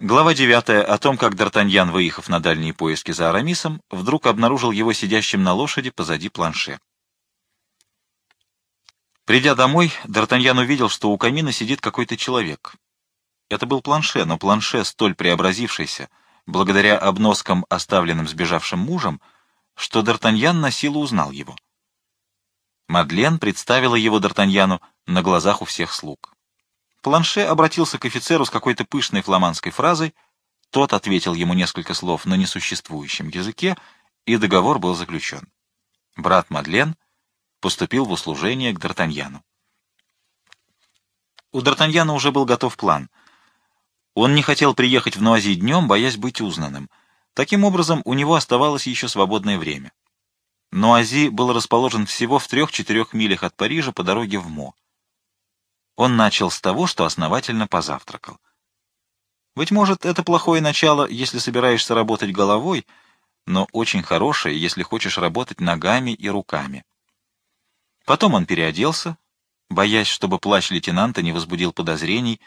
Глава 9 о том, как Д'Артаньян, выехав на дальние поиски за Арамисом, вдруг обнаружил его сидящим на лошади позади планше. Придя домой, Д'Артаньян увидел, что у камина сидит какой-то человек. Это был планше, но планше, столь преобразившийся, благодаря обноскам, оставленным сбежавшим мужем, что Д'Артаньян на силу узнал его. Мадлен представила его Д'Артаньяну на глазах у всех слуг. Планше обратился к офицеру с какой-то пышной фламандской фразой, тот ответил ему несколько слов на несуществующем языке, и договор был заключен. Брат Мадлен поступил в услужение к Д'Артаньяну. У Д'Артаньяна уже был готов план. Он не хотел приехать в Нуази днем, боясь быть узнанным. Таким образом, у него оставалось еще свободное время. Нуази был расположен всего в трех-четырех милях от Парижа по дороге в Мо. Он начал с того, что основательно позавтракал. Быть может, это плохое начало, если собираешься работать головой, но очень хорошее, если хочешь работать ногами и руками. Потом он переоделся, боясь, чтобы плащ лейтенанта не возбудил подозрений,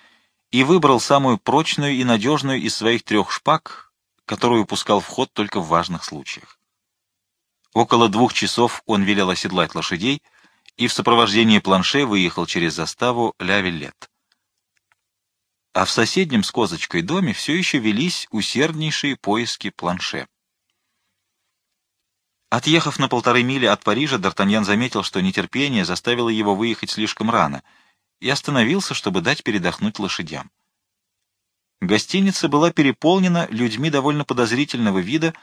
и выбрал самую прочную и надежную из своих трех шпаг, которую пускал в ход только в важных случаях. Около двух часов он велел оседлать лошадей — и в сопровождении планше выехал через заставу Ля-Виллет. А в соседнем с козочкой доме все еще велись усерднейшие поиски планше. Отъехав на полторы мили от Парижа, Д'Артаньян заметил, что нетерпение заставило его выехать слишком рано, и остановился, чтобы дать передохнуть лошадям. Гостиница была переполнена людьми довольно подозрительного вида,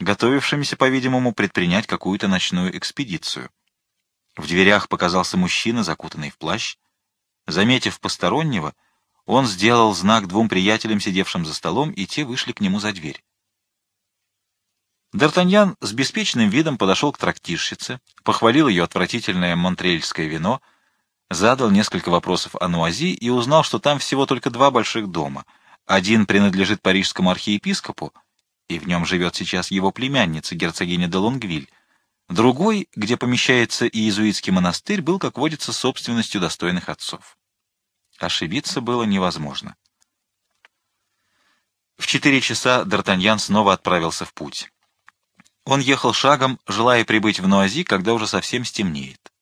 готовившимися, по-видимому, предпринять какую-то ночную экспедицию. В дверях показался мужчина, закутанный в плащ. Заметив постороннего, он сделал знак двум приятелям, сидевшим за столом, и те вышли к нему за дверь. Д'Артаньян с беспечным видом подошел к трактирщице, похвалил ее отвратительное монтрельское вино, задал несколько вопросов о Нуази и узнал, что там всего только два больших дома. Один принадлежит парижскому архиепископу, и в нем живет сейчас его племянница, герцогиня де Лонгвиль, Другой, где помещается иезуитский монастырь, был, как водится, собственностью достойных отцов. Ошибиться было невозможно. В четыре часа Д'Артаньян снова отправился в путь. Он ехал шагом, желая прибыть в Нуази, когда уже совсем стемнеет.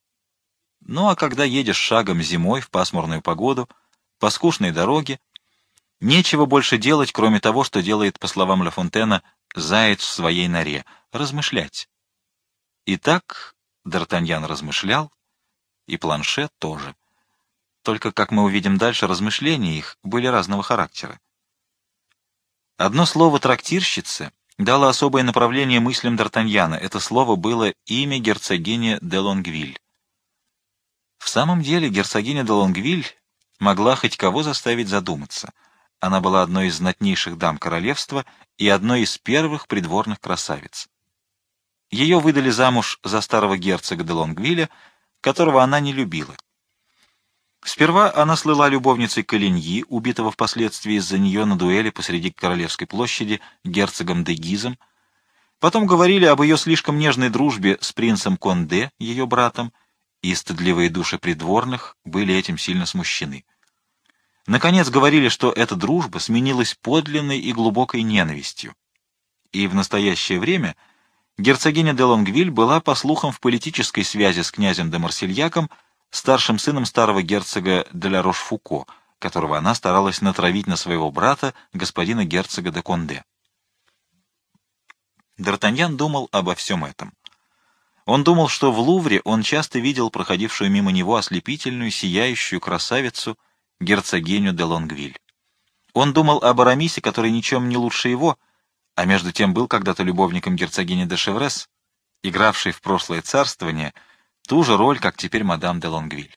Ну а когда едешь шагом зимой в пасмурную погоду, по скучной дороге, нечего больше делать, кроме того, что делает, по словам Ла Фонтена, заяц в своей норе — размышлять. И так Д'Артаньян размышлял, и планшет тоже. Только, как мы увидим дальше, размышления их были разного характера. Одно слово «трактирщица» дало особое направление мыслям Д'Артаньяна. Это слово было имя герцогини де Лонгвиль. В самом деле герцогиня де Лонгвиль могла хоть кого заставить задуматься. Она была одной из знатнейших дам королевства и одной из первых придворных красавиц. Ее выдали замуж за старого герцога де Лонгвилля, которого она не любила. Сперва она слыла любовницей Калиньи, убитого впоследствии из-за нее на дуэли посреди Королевской площади герцогом де Гизом. Потом говорили об ее слишком нежной дружбе с принцем Конде, ее братом, и стыдливые души придворных были этим сильно смущены. Наконец говорили, что эта дружба сменилась подлинной и глубокой ненавистью. И в настоящее время — Герцогиня де Лонгвиль была, по слухам, в политической связи с князем де Марсельяком, старшим сыном старого герцога де ла Рошфуко, которого она старалась натравить на своего брата, господина герцога де Конде. Д'Артаньян думал обо всем этом. Он думал, что в Лувре он часто видел проходившую мимо него ослепительную, сияющую красавицу, герцогиню де Лонгвиль. Он думал об Арамисе, который ничем не лучше его — а между тем был когда-то любовником герцогини де Шеврес, игравшей в прошлое царствование ту же роль, как теперь мадам де Лонгвиль.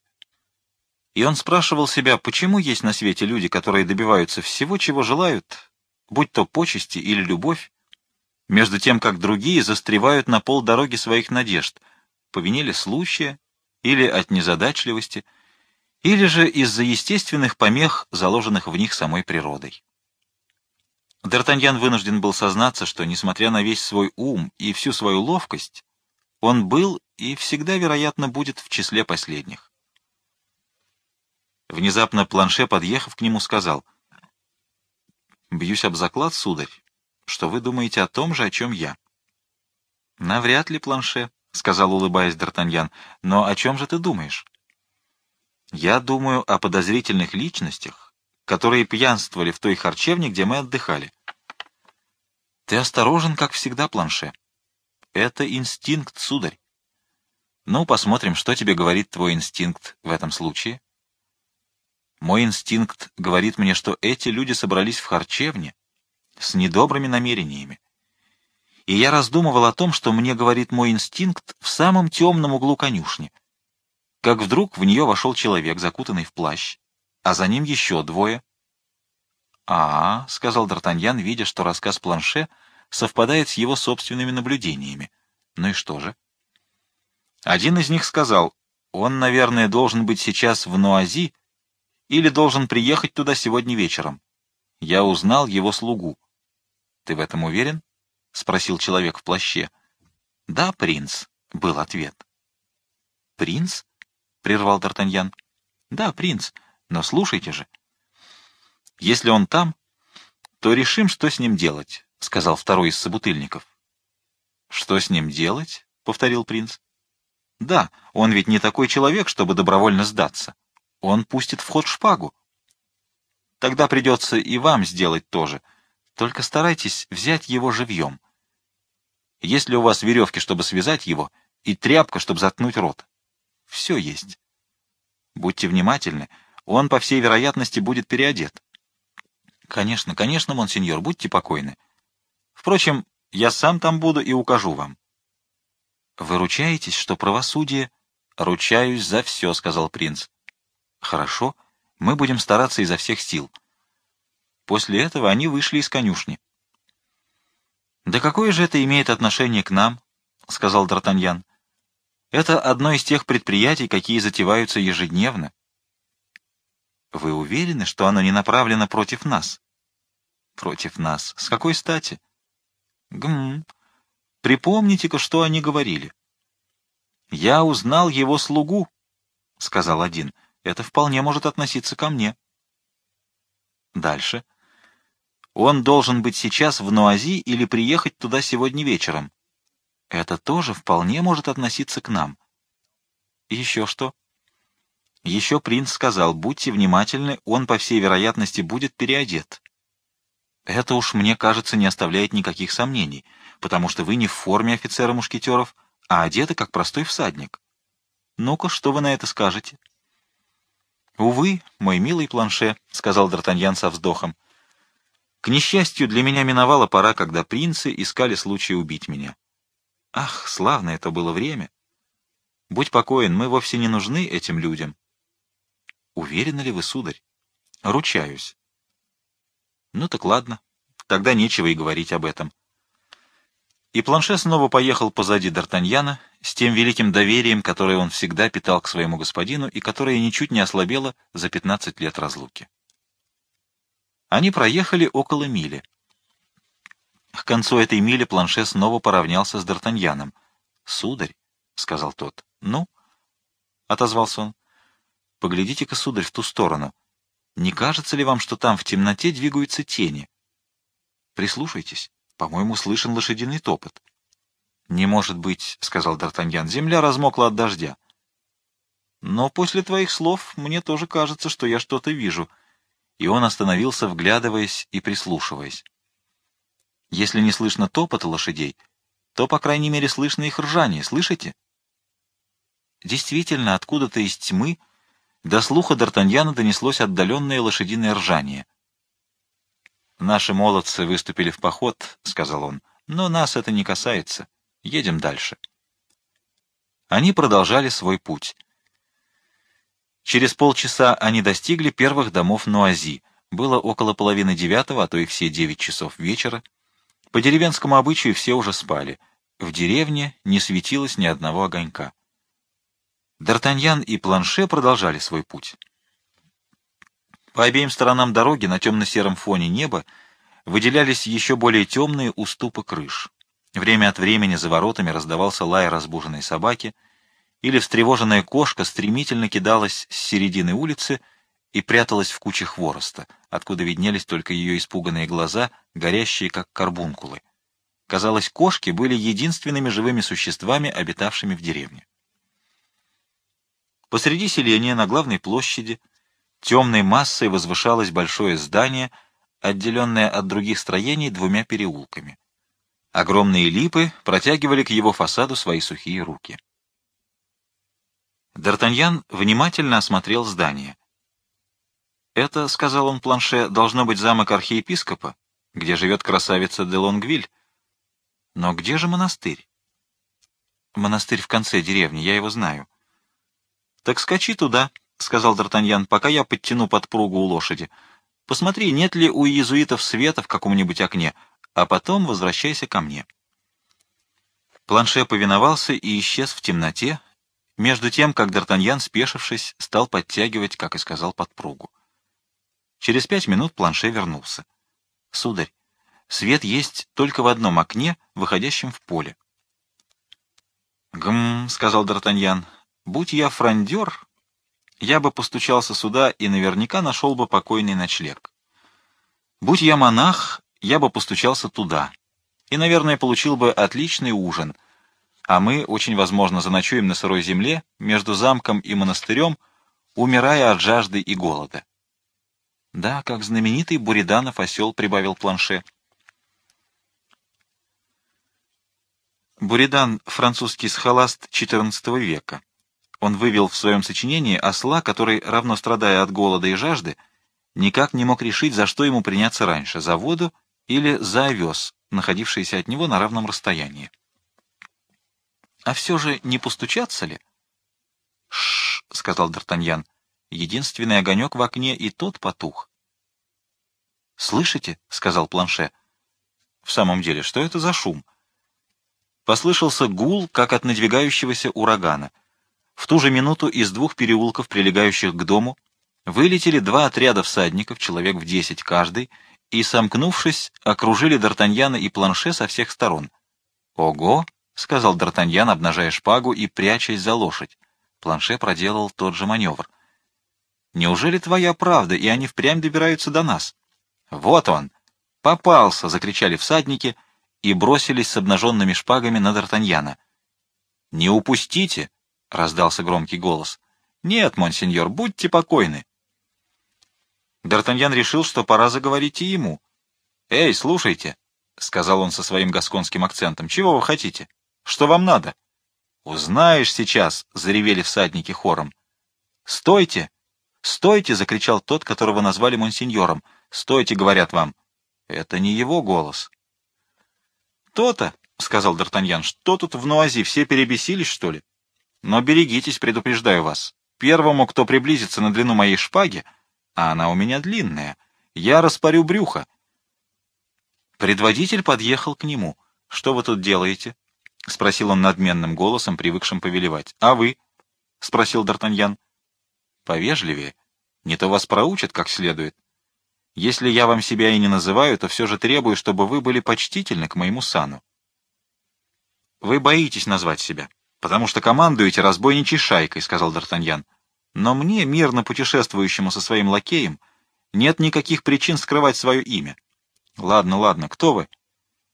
И он спрашивал себя, почему есть на свете люди, которые добиваются всего, чего желают, будь то почести или любовь, между тем, как другие застревают на полдороги своих надежд, по вине случая или от незадачливости, или же из-за естественных помех, заложенных в них самой природой. Д'Артаньян вынужден был сознаться, что, несмотря на весь свой ум и всю свою ловкость, он был и всегда, вероятно, будет в числе последних. Внезапно планше, подъехав к нему, сказал, Бьюсь об заклад, сударь, что вы думаете о том же, о чем я. — Навряд ли, планше, — сказал, улыбаясь Д'Артаньян, — но о чем же ты думаешь? — Я думаю о подозрительных личностях, которые пьянствовали в той харчевне, где мы отдыхали. — Ты осторожен, как всегда, планше. Это инстинкт, сударь. Ну, посмотрим, что тебе говорит твой инстинкт в этом случае. Мой инстинкт говорит мне, что эти люди собрались в харчевне с недобрыми намерениями. И я раздумывал о том, что мне говорит мой инстинкт в самом темном углу конюшни. Как вдруг в нее вошел человек, закутанный в плащ, а за ним еще двое. «А, — сказал Д'Артаньян, видя, что рассказ Планше совпадает с его собственными наблюдениями. Ну и что же? Один из них сказал, он, наверное, должен быть сейчас в Нуази или должен приехать туда сегодня вечером. Я узнал его слугу. Ты в этом уверен? — спросил человек в плаще. — Да, принц, — был ответ. — Принц? — прервал Д'Артаньян. — Да, принц, но слушайте же. Если он там, то решим, что с ним делать, — сказал второй из собутыльников. — Что с ним делать? — повторил принц. — Да, он ведь не такой человек, чтобы добровольно сдаться. Он пустит в ход шпагу. Тогда придется и вам сделать то же, только старайтесь взять его живьем. Есть ли у вас веревки, чтобы связать его, и тряпка, чтобы заткнуть рот? Все есть. Будьте внимательны, он, по всей вероятности, будет переодет. Конечно, конечно, монсеньор, будьте покойны. Впрочем, я сам там буду и укажу вам. Вы ручаетесь, что правосудие... Ручаюсь за все, — сказал принц. Хорошо, мы будем стараться изо всех сил. После этого они вышли из конюшни. «Да какое же это имеет отношение к нам?» — сказал Д'Артаньян. «Это одно из тех предприятий, какие затеваются ежедневно. Вы уверены, что оно не направлено против нас?» «Против нас? С какой стати?» «Гм. Припомните-ка, что они говорили». «Я узнал его слугу», — сказал один. «Это вполне может относиться ко мне». Дальше. Он должен быть сейчас в Нуази или приехать туда сегодня вечером. Это тоже вполне может относиться к нам. Еще что? Еще принц сказал, будьте внимательны, он, по всей вероятности, будет переодет. Это уж, мне кажется, не оставляет никаких сомнений, потому что вы не в форме офицера мушкетеров, а одеты как простой всадник. Ну-ка, что вы на это скажете? — Увы, мой милый планше, — сказал Д'Артаньян со вздохом, — к несчастью, для меня миновала пора, когда принцы искали случая убить меня. Ах, славное это было время! Будь покоен, мы вовсе не нужны этим людям. Уверены ли вы, сударь? Ручаюсь. Ну так ладно, тогда нечего и говорить об этом. И Планше снова поехал позади Д'Артаньяна с тем великим доверием, которое он всегда питал к своему господину и которое ничуть не ослабело за пятнадцать лет разлуки. Они проехали около мили. К концу этой мили Планше снова поравнялся с Д'Артаньяном. «Сударь», — сказал тот. «Ну?» — отозвался он. «Поглядите-ка, сударь, в ту сторону. Не кажется ли вам, что там в темноте двигаются тени? Прислушайтесь. По-моему, слышен лошадиный топот». «Не может быть», — сказал Д'Артаньян, — «земля размокла от дождя». «Но после твоих слов мне тоже кажется, что я что-то вижу», и он остановился, вглядываясь и прислушиваясь. Если не слышно топота лошадей, то, по крайней мере, слышно их ржание, слышите? Действительно, откуда-то из тьмы до слуха Д'Артаньяна донеслось отдаленное лошадиное ржание. «Наши молодцы выступили в поход», — сказал он, — «но нас это не касается. Едем дальше». Они продолжали свой путь. Через полчаса они достигли первых домов Нуази. Было около половины девятого, а то и все девять часов вечера. По деревенскому обычаю все уже спали. В деревне не светилось ни одного огонька. Д'Артаньян и Планше продолжали свой путь. По обеим сторонам дороги на темно-сером фоне неба выделялись еще более темные уступы крыш. Время от времени за воротами раздавался лай разбуженной собаки — или встревоженная кошка стремительно кидалась с середины улицы и пряталась в куче хвороста, откуда виднелись только ее испуганные глаза, горящие как карбункулы. Казалось, кошки были единственными живыми существами, обитавшими в деревне. Посреди селения, на главной площади, темной массой возвышалось большое здание, отделенное от других строений двумя переулками. Огромные липы протягивали к его фасаду свои сухие руки. Д'Артаньян внимательно осмотрел здание. «Это, — сказал он планше, — должно быть замок архиепископа, где живет красавица де Лонгвиль. Но где же монастырь?» «Монастырь в конце деревни, я его знаю». «Так скачи туда», — сказал Д'Артаньян, — «пока я подтяну подпругу у лошади. Посмотри, нет ли у иезуитов света в каком-нибудь окне, а потом возвращайся ко мне». Планше повиновался и исчез в темноте, между тем, как Д'Артаньян, спешившись, стал подтягивать, как и сказал, подпругу. Через пять минут Планше вернулся. «Сударь, свет есть только в одном окне, выходящем в поле». «Гм», — сказал Д'Артаньян, — «будь я фрондер, я бы постучался сюда и наверняка нашел бы покойный ночлег. Будь я монах, я бы постучался туда и, наверное, получил бы отличный ужин — а мы, очень возможно, заночуем на сырой земле между замком и монастырем, умирая от жажды и голода. Да, как знаменитый Буриданов осел, прибавил планше. Буридан — французский схоласт XIV века. Он вывел в своем сочинении осла, который, равно страдая от голода и жажды, никак не мог решить, за что ему приняться раньше — за воду или за овес, находившийся от него на равном расстоянии. А все же не постучаться ли? — Шш, — сказал Д'Артаньян. Единственный огонек в окне, и тот потух. — Слышите? — сказал Планше. — В самом деле, что это за шум? Послышался гул, как от надвигающегося урагана. В ту же минуту из двух переулков, прилегающих к дому, вылетели два отряда всадников, человек в десять каждый, и, сомкнувшись, окружили Д'Артаньяна и Планше со всех сторон. Ого! — сказал Д'Артаньян, обнажая шпагу и прячась за лошадь. Планше проделал тот же маневр. «Неужели твоя правда, и они впрямь добираются до нас?» «Вот он! Попался!» — закричали всадники и бросились с обнаженными шпагами на Д'Артаньяна. «Не упустите!» — раздался громкий голос. «Нет, монсеньор, будьте покойны!» Д'Артаньян решил, что пора заговорить и ему. «Эй, слушайте!» — сказал он со своим гасконским акцентом. «Чего вы хотите?» Что вам надо? Узнаешь сейчас, заревели всадники хором. Стойте! Стойте! закричал тот, которого назвали монсеньором. Стойте, говорят вам. Это не его голос. То-то, сказал Д'Артаньян, что тут в Нуази, все перебесились, что ли? Но берегитесь, предупреждаю вас. Первому, кто приблизится на длину моей шпаги, а она у меня длинная, я распорю брюхо. Предводитель подъехал к нему. Что вы тут делаете? — спросил он надменным голосом, привыкшим повелевать. — А вы? — спросил Д'Артаньян. — Повежливее. Не то вас проучат как следует. Если я вам себя и не называю, то все же требую, чтобы вы были почтительны к моему сану. — Вы боитесь назвать себя, потому что командуете разбойничей шайкой, — сказал Д'Артаньян. — Но мне, мирно путешествующему со своим лакеем, нет никаких причин скрывать свое имя. — Ладно, ладно, кто вы?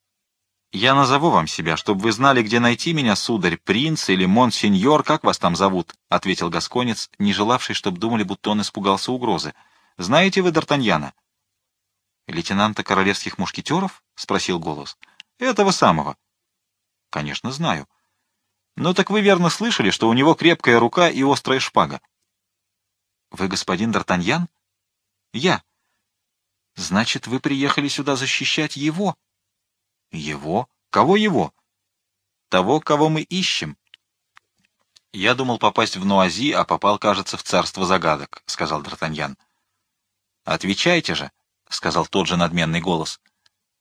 — я назову вам себя, чтобы вы знали, где найти меня, сударь, принц или монсеньор, как вас там зовут, — ответил Гасконец, не желавший, чтобы думали, будто он испугался угрозы. — Знаете вы Д'Артаньяна? — Лейтенанта королевских мушкетеров? — спросил голос. — Этого самого. — Конечно, знаю. — Ну так вы верно слышали, что у него крепкая рука и острая шпага. — Вы господин Д'Артаньян? — Я. — Значит, вы приехали сюда защищать его? — его? Кого его? Того, кого мы ищем. Я думал попасть в Нуази, а попал, кажется, в царство загадок, — сказал Д'Артаньян. Отвечайте же, — сказал тот же надменный голос.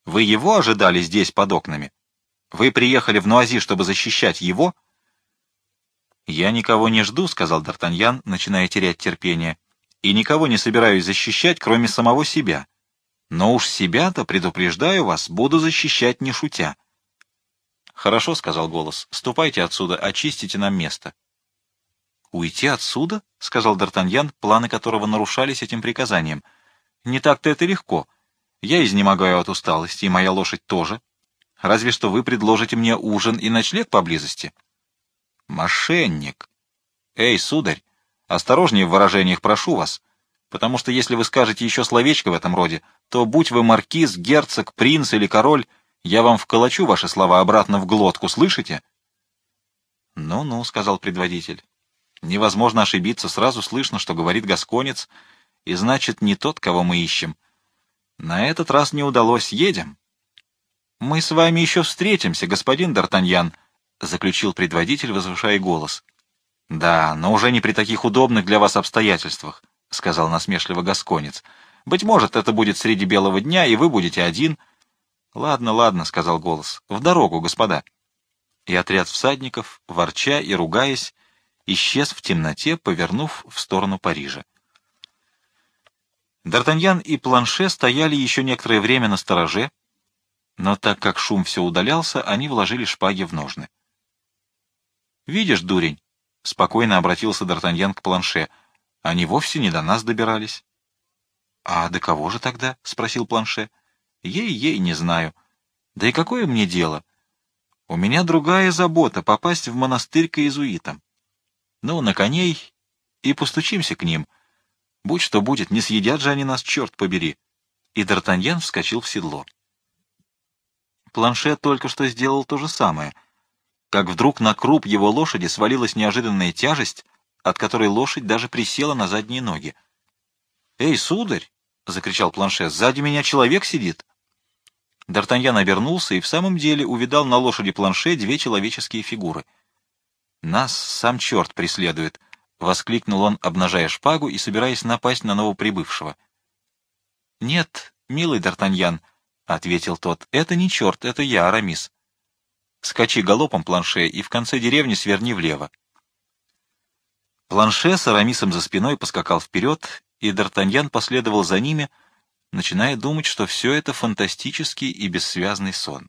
Вы его ожидали здесь, под окнами? Вы приехали в Нуази, чтобы защищать его? Я никого не жду, — сказал Д'Артаньян, начиная терять терпение, — и никого не собираюсь защищать, кроме самого себя. Но уж себя-то, предупреждаю вас, буду защищать не шутя. — Хорошо, — сказал голос, — ступайте отсюда, очистите нам место. «Уйти отсюда?» — сказал Д'Артаньян, планы которого нарушались этим приказанием. «Не так-то это легко. Я изнемогаю от усталости, и моя лошадь тоже. Разве что вы предложите мне ужин и ночлег поблизости». «Мошенник! Эй, сударь, осторожнее в выражениях прошу вас, потому что если вы скажете еще словечко в этом роде, то будь вы маркиз, герцог, принц или король, я вам вколочу ваши слова обратно в глотку, слышите?» «Ну-ну», — сказал предводитель. Невозможно ошибиться, сразу слышно, что говорит гасконец, и значит, не тот, кого мы ищем. На этот раз не удалось, едем. — Мы с вами еще встретимся, господин Д'Артаньян, — заключил предводитель, возвышая голос. — Да, но уже не при таких удобных для вас обстоятельствах, — сказал насмешливо гасконец. — Быть может, это будет среди белого дня, и вы будете один. — Ладно, ладно, — сказал голос. — В дорогу, господа. И отряд всадников, ворча и ругаясь, исчез в темноте, повернув в сторону Парижа. Д'Артаньян и Планше стояли еще некоторое время на стороже, но так как шум все удалялся, они вложили шпаги в ножны. «Видишь, дурень», — спокойно обратился Д'Артаньян к Планше, — «они вовсе не до нас добирались». «А до кого же тогда?» — спросил Планше. «Ей-ей, не знаю. Да и какое мне дело? У меня другая забота — попасть в монастырь к иезуитам. Ну, на коней и постучимся к ним. Будь что будет, не съедят же они нас, черт побери. И Д'Артаньян вскочил в седло. Планшет только что сделал то же самое. Как вдруг на круп его лошади свалилась неожиданная тяжесть, от которой лошадь даже присела на задние ноги. «Эй, сударь!» — закричал Планшет. «Сзади меня человек сидит!» Д'Артаньян обернулся и в самом деле увидал на лошади Планше две человеческие фигуры — «Нас сам черт преследует!» — воскликнул он, обнажая шпагу и собираясь напасть на новоприбывшего. «Нет, милый Д'Артаньян», — ответил тот, — «это не черт, это я, Арамис. Скачи галопом, Планше, и в конце деревни сверни влево». Планше с Арамисом за спиной поскакал вперед, и Д'Артаньян последовал за ними, начиная думать, что все это фантастический и бессвязный сон.